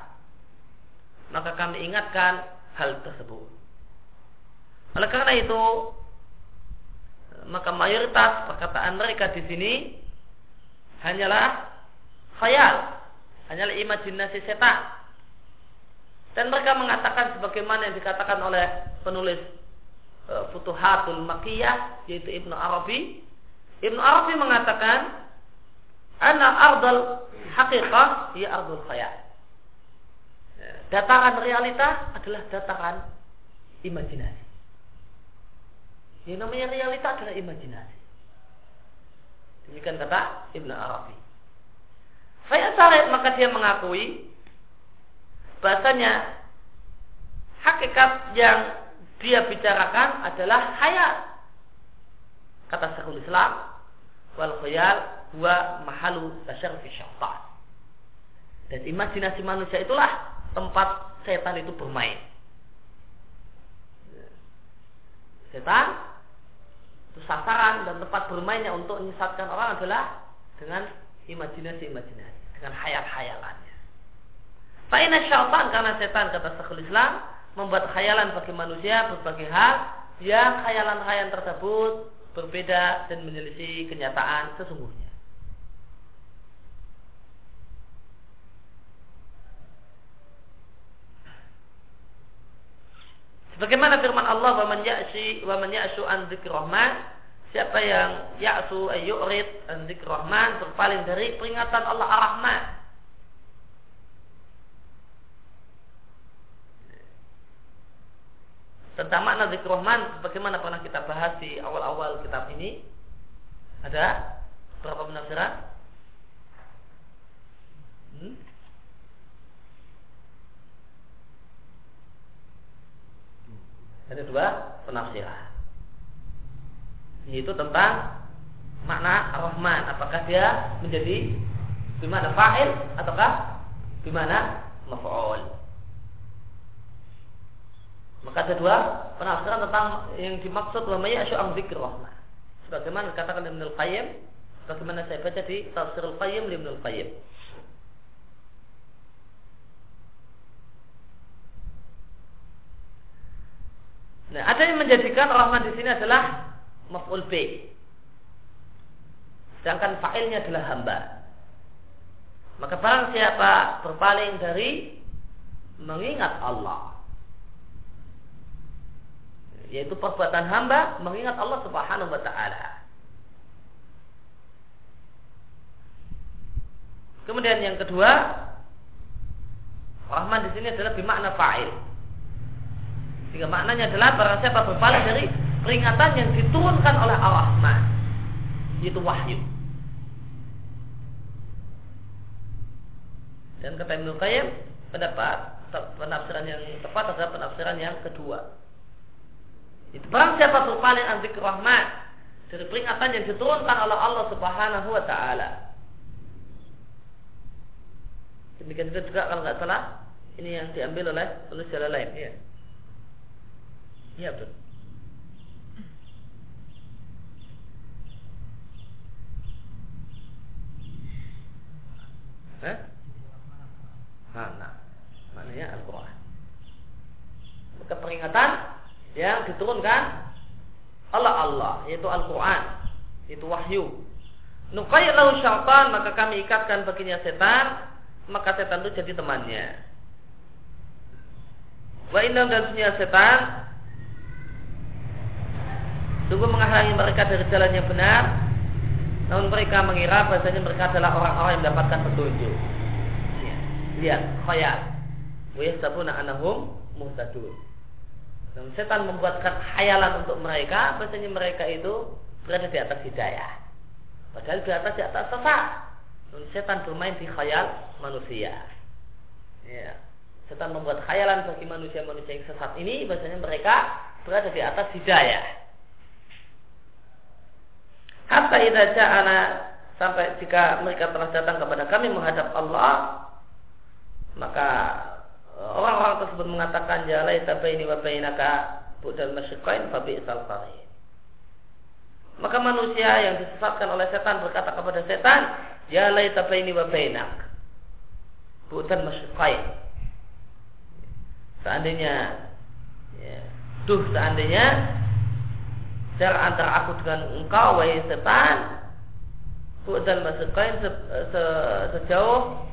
Maka kami ingatkan hal tersebut. Oleh karena itu, maka mayoritas perkataan mereka di sini hanyalah khayal, hanyalah imajinasi setan dan mereka mengatakan sebagaimana yang dikatakan oleh penulis Futuhatul Makiyah yaitu Ibnu Arabi. Ibnu Arabi mengatakan ana ardal haqiqah ya ardul khayal. Dataran realita adalah dataran imajinasi. Yang namanya realita adalah imajinasi. Demikian kata Ibnu Arabi. Saya tarik maka dia mengakui bahasanya hakikat yang dia bicarakan adalah khayal. Kata Syekhul Islam, wal khayal huwa mahalu tasyarfi syaitan. Dan imajinasi manusia itulah tempat setan itu bermain. Setan itu sasaran dan tempat bermainnya untuk menyesatkan orang adalah dengan imajinasi-imajinasi, dengan hayal-hayalannya. Fa'ina syaitan karena setan kata Syekhul Islam membuat khayalan bagi manusia berbagai hal yang khayalan-khayalan tersebut berbeda dan menyelisih kenyataan sesungguhnya. Sebagaimana firman Allah wa man ya'si wa man ya'su an dzikrahman siapa yang ya'su ayyurid an dzikrahman berpaling dari peringatan Allah Ar-Rahman tentang makna zikr rahman bagaimana pernah kita bahas di awal-awal kitab ini ada berapa penafsiran Hmm? Ada dua penafsiran. Yaitu tentang makna Rahman. Apakah dia menjadi bimana fa'il ataukah bimana maf'ul. Maka ada dua penafsiran tentang yang dimaksud wa may ang dzikr rahman. Sebagaimana dikatakan Ibnu Qayyim, sebagaimana saya baca di Tafsirul Qayyim Ibnu Qayyim. Nah, ada yang menjadikan rahman di sini adalah maf'ul b. Sedangkan fa'ilnya adalah hamba. Maka barang siapa berpaling dari mengingat Allah yaitu perbuatan hamba mengingat Allah Subhanahu wa taala. Kemudian yang kedua, Rahman di sini adalah bermakna fa'il. Sehingga maknanya adalah barang siapa berpaling dari peringatan yang diturunkan oleh Ar-Rahman, yaitu wahyu. Dan kata Ibnu Qayyim pendapat penafsiran yang tepat adalah penafsiran yang kedua. Itu barang siapa berpaling an rahmat dari peringatan yang diturunkan oleh Allah Subhanahu wa taala. Demikian juga kalau nggak salah ini yang diambil oleh penulis lain, ya. Iya betul. Eh? Nah, maknanya Al-Quran. Maka peringatan yang diturunkan. Allah Allah. Yaitu Al-Quran. Itu wahyu. Nuqayyid syaitan maka kami ikatkan baginya setan maka setan itu jadi temannya. Wa inna dan setan sungguh menghalangi mereka dari jalan yang benar namun mereka mengira bahasanya mereka adalah orang-orang yang mendapatkan petunjuk. Lihat khayal wa yasabuna anahum muhtadun dan setan membuatkan khayalan untuk mereka, bahasanya mereka itu berada di atas hidayah. Padahal di atas di atas sesat. Dan setan bermain di khayal manusia. Ya. Setan membuat khayalan bagi manusia-manusia yang sesat ini, bahasanya mereka berada di atas hidayah. Hatta idza ja'ana sampai jika mereka telah datang kepada kami menghadap Allah, maka orang-orang tersebut mengatakan ya laita baini wa bainaka budal masyiqain fa bi'sal. Maka manusia yang disesatkan oleh setan berkata kepada setan, ya laita baini wa bainak budal masyiqain. Seandainya ya, duh seandainya jarak antara aku dengan engkau wahai setan budal masyiqain se, se, sejauh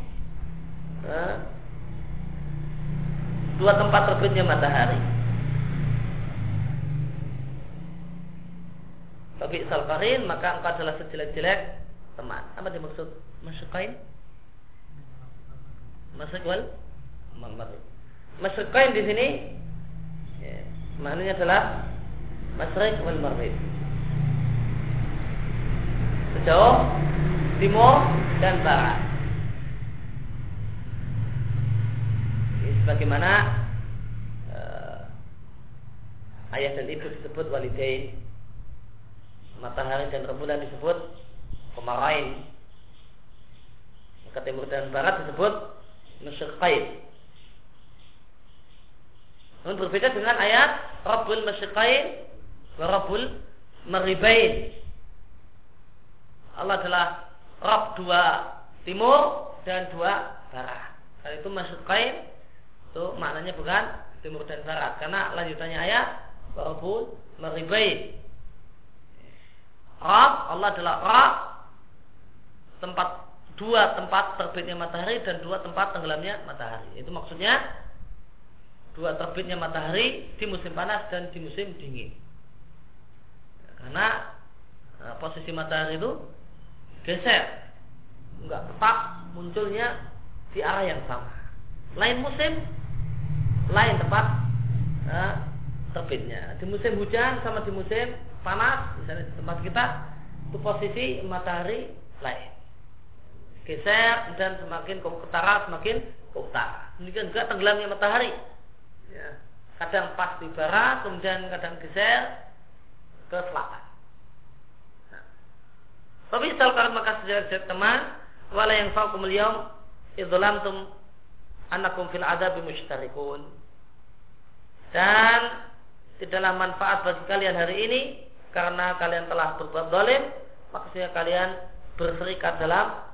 ya, dua tempat terbitnya matahari. Tapi salkarin maka engkau adalah sejelek-jelek teman. Apa dimaksud masyukain? Masyukwal? Masyukain di sini ya, maknanya adalah masyrik wal maghrib. Sejauh timur dan barat. Sebagaimana uh, ayah dan ibu disebut walidain matahari dan rembulan disebut pemarain maka timur dan barat disebut masyriqain namun berbeda dengan ayat Rabbul Masyriqain wa Rabbul Maribain Allah adalah Rabb dua timur dan dua barat. Karena itu Masyriqain itu maknanya bukan timur dan barat. Karena lanjutannya ayat Rabbul Maribain Rab Allah adalah Rab tempat dua tempat terbitnya matahari dan dua tempat tenggelamnya matahari. Itu maksudnya dua terbitnya matahari di musim panas dan di musim dingin. Karena eh, posisi matahari itu geser. Nggak tetap munculnya di arah yang sama. Lain musim lain tempat uh, terbitnya. Di musim hujan sama di musim panas, misalnya di tempat kita itu posisi matahari lain. geser dan semakin ke utara semakin ke utara. Demikian juga tenggelamnya matahari. Ya. Kadang pas di barat, kemudian kadang geser ke selatan. Nah. Tapi misalkan maka sejak teman, wala yang faukum al-yawm idzalamtum annakum fil adabi musytarikun. Dan tidaklah manfaat bagi kalian hari ini karena kalian telah berbuat zalim, maksudnya kalian berserikat dalam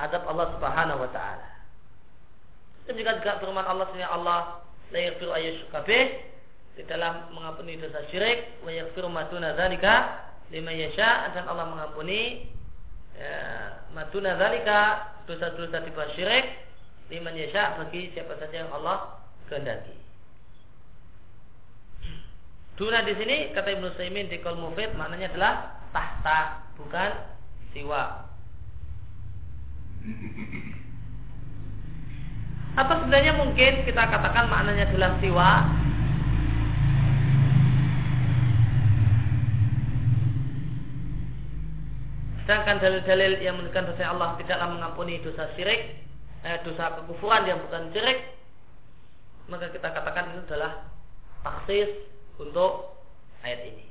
adab Allah Subhanahu wa taala. Demikian juga firman Allah Subhanahu Allah la yaghfiru ayyushraka di dalam mengampuni dosa syirik wa yaghfiru ma duna dzalika liman yasha dan Allah mengampuni ya, maduna zalika dosa-dosa di syirik liman yasha bagi siapa saja yang Allah kehendaki. Duna di sini kata Ibnu Saimin di Mufid maknanya adalah tahta bukan siwa. Atau sebenarnya mungkin kita katakan maknanya adalah siwa? Sedangkan dalil-dalil yang menunjukkan bahwa Allah tidaklah mengampuni dosa syirik, eh, dosa kekufuran yang bukan syirik, maka kita katakan itu adalah taksis untuk ayat ini.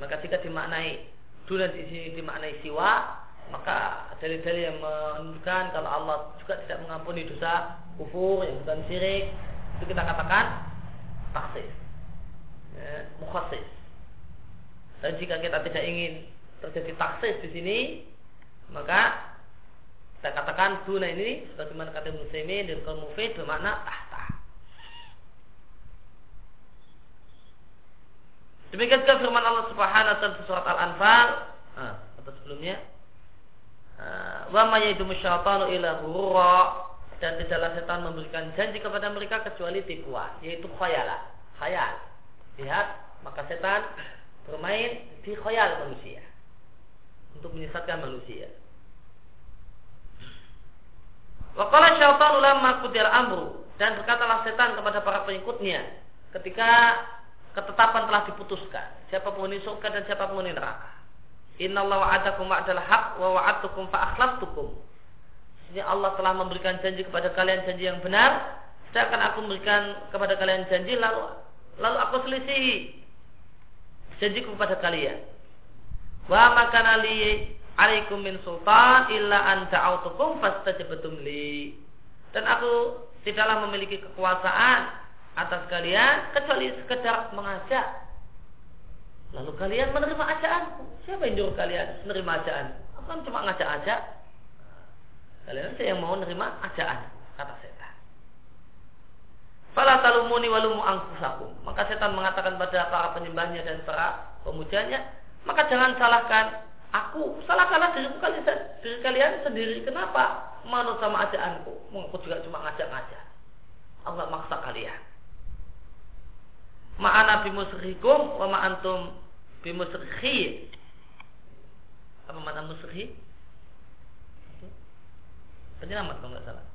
Maka jika dimaknai dunia di sini dimaknai siwa, maka dalil-dalil yang menunjukkan kalau Allah juga tidak mengampuni dosa kufur yang bukan syirik, itu kita katakan taksis, ya, mukhasis. Dan jika kita tidak ingin terjadi taksis di sini, maka saya katakan tuna ini sebagaimana kata Muslimin dan kaum mufid bermakna tahta. Demikian juga firman Allah Subhanahu wa taala surat Al-Anfal. Atau sebelumnya. Wa ma ya'idu syaitanu ila dan tidaklah setan memberikan janji kepada mereka kecuali tipuan yaitu khayalan khayal. Lihat maka setan bermain di khayal manusia. Untuk menyesatkan manusia. Wakala syaitan ulama kudir amru. Dan berkatalah setan kepada para pengikutnya ketika ketetapan telah diputuskan siapa penghuni surga dan siapa penghuni neraka. Inna Allah wa'adakum wa'adal haq wa wa'adtukum fa akhlaftukum. Sesungguhnya Allah telah memberikan janji kepada kalian janji yang benar, sedangkan aku memberikan kepada kalian janji lalu lalu aku selisihi janjiku kepada kalian. Wa makana li alaikum min sultan illa an da'autukum fastajabtum li. Dan aku tidaklah memiliki kekuasaan atas kalian kecuali sekedar mengajak. Lalu kalian menerima ajaanku. Siapa yang nyuruh kalian menerima ajaan? Aku kan cuma ngajak-ajak. Kalian saya yang mau menerima ajaan, kata setan. Fala talumuni walumu angkusakum. Maka setan mengatakan pada para penyembahnya dan para pemujanya, maka jangan salahkan aku, salahkanlah diriku kalian, diri kalian sendiri. Kenapa? Manut sama ajaanku. Aku juga cuma ngajak-ngajak. Gak maksa kalian. Ma'ana bimusrikum wa ma'antum bimusrikhi. Apa mana musrikhi? Penyelamat kalau nggak salah.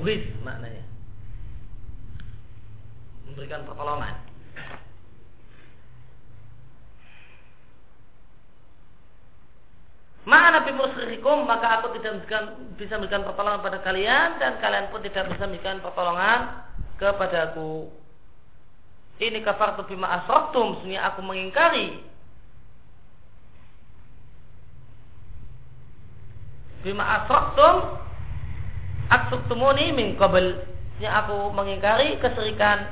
Muhis maknanya. Memberikan pertolongan. Maka Nabi musyrikum maka aku tidak bisa memberikan pertolongan pada kalian dan kalian pun tidak bisa memberikan pertolongan kepadaku. Ini kafar bima asraktum, sesungguhnya aku mengingkari. Bima asraktum Aksuktumuni min qabl Ya aku mengingkari keserikan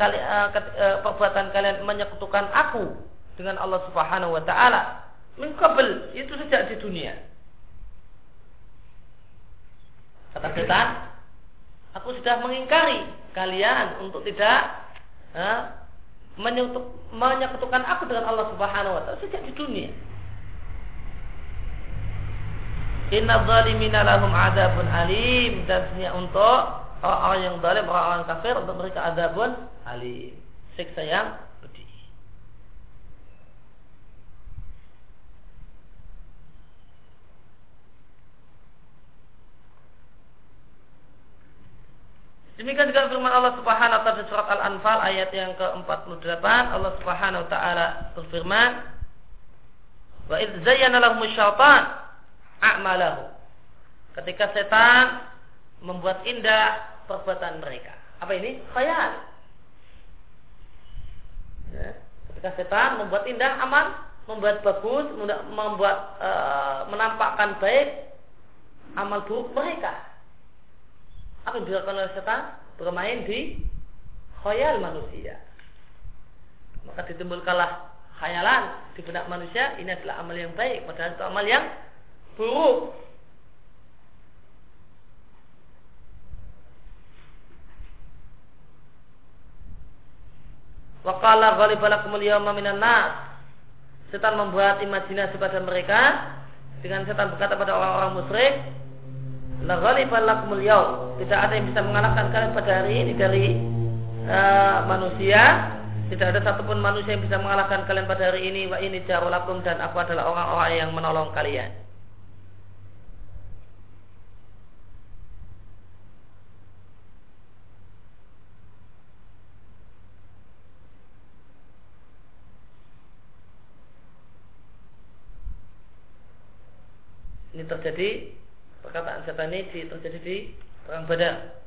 kali, uh, uh, perbuatan kalian menyekutukan aku dengan Allah Subhanahu wa taala. Min itu sejak di dunia. Kata setan, aku sudah mengingkari kalian untuk tidak uh, menyekutukan aku dengan Allah Subhanahu wa taala sejak di dunia. Inna zalimina lahum adabun alim dan sebenarnya untuk orang-orang yang zalim, orang-orang kafir untuk mereka adabun alim. Siksa yang pedih. Demikian juga firman Allah Subhanahu wa taala surat Al-Anfal ayat yang ke-48 Allah Subhanahu wa taala berfirman Wa idz zayyana syaitan a'malahu. Ketika setan membuat indah perbuatan mereka. Apa ini? Khayal. Ya. Ketika setan membuat indah amal, membuat bagus, membuat e, menampakkan baik amal buruk mereka. Apa yang dilakukan oleh setan? Bermain di khayal manusia. Maka ditimbulkanlah khayalan di benak manusia ini adalah amal yang baik padahal itu amal yang buruk. Waqala ghalibalakumul yawma minan nas. Setan membuat imajinasi pada mereka dengan setan berkata pada orang-orang musyrik, La ghalibalakumul yawm. Tidak ada yang bisa mengalahkan kalian pada hari ini dari uh, manusia. Tidak ada satupun manusia yang bisa mengalahkan kalian pada hari ini. Wa ini jarulakum dan aku adalah orang-orang yang menolong kalian. Ini terjadi perkataan setan ini di, terjadi di perang Badar.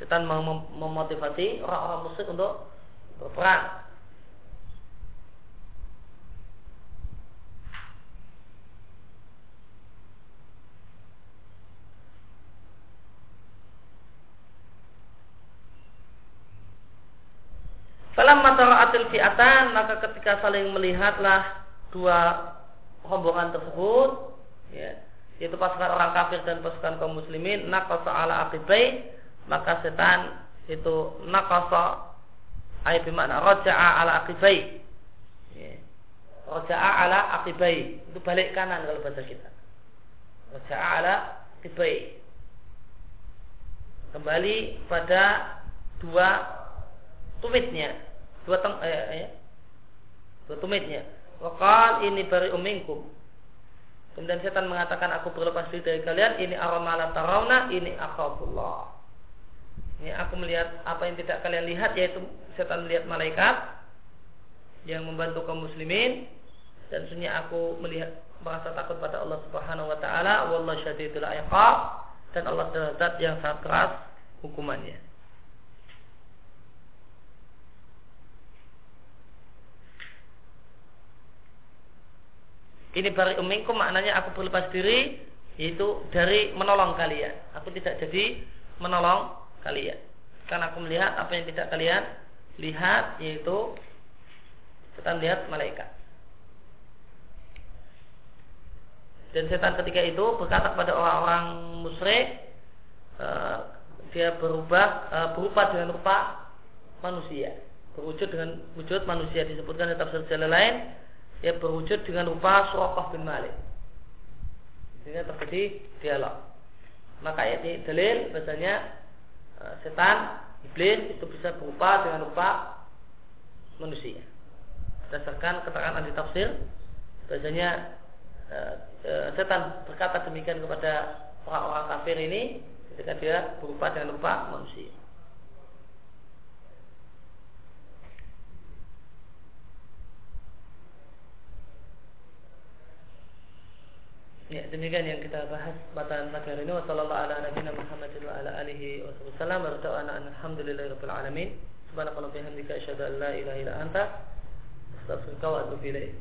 Setan mem memotivasi orang-orang musyrik untuk berperang. Falamma tara'atil fi'atan maka ketika saling melihatlah dua rombongan tersebut ya, yaitu pasukan orang kafir dan pasukan kaum muslimin nakasa ala akibai maka setan itu nakasa ayat bermakna roja'a ala akibai ya. roja'a ala akibai itu balik kanan kalau bahasa kita. Roja'a ala akibai kembali pada dua tumitnya. Dua teng eh, eh, dua tumitnya Wakal ini bari umingkum. Kemudian setan mengatakan aku berlepas diri dari kalian. Ini aramala tarawna, ini akhafullah. Ini aku melihat apa yang tidak kalian lihat yaitu setan melihat malaikat yang membantu kaum muslimin dan sebenarnya aku melihat merasa takut pada Allah Subhanahu wa taala wallahu syadidul dan Allah adalah zat yang sangat keras hukumannya. Ini bari umingkum maknanya aku berlepas diri yaitu dari menolong kalian. Aku tidak jadi menolong kalian. Karena aku melihat apa yang tidak kalian lihat yaitu setan lihat malaikat. Dan setan ketika itu berkata kepada orang-orang musyrik uh, dia berubah uh, berupa dengan rupa manusia berwujud dengan wujud manusia disebutkan di tafsir jalan lain ya berwujud dengan rupa Suraqah bin Malik. Sehingga terjadi dialog. Maka ini dalil bahasanya e, setan, iblis itu bisa berupa dengan rupa manusia. Berdasarkan keterangan ahli tafsir, bahasanya e, e, setan berkata demikian kepada orang-orang kafir ini ketika dia berupa dengan rupa manusia. Ya, demikian yang kita bahas pada hari ini. Wassalamualaikum ala nabiyina Muhammadin wa ala alihi wasallam. Wa alhamdulillahirabbil alamin. Subhanakallahumma bihamdika asyhadu an la ilaha illa anta astaghfiruka wa atubu ilaik.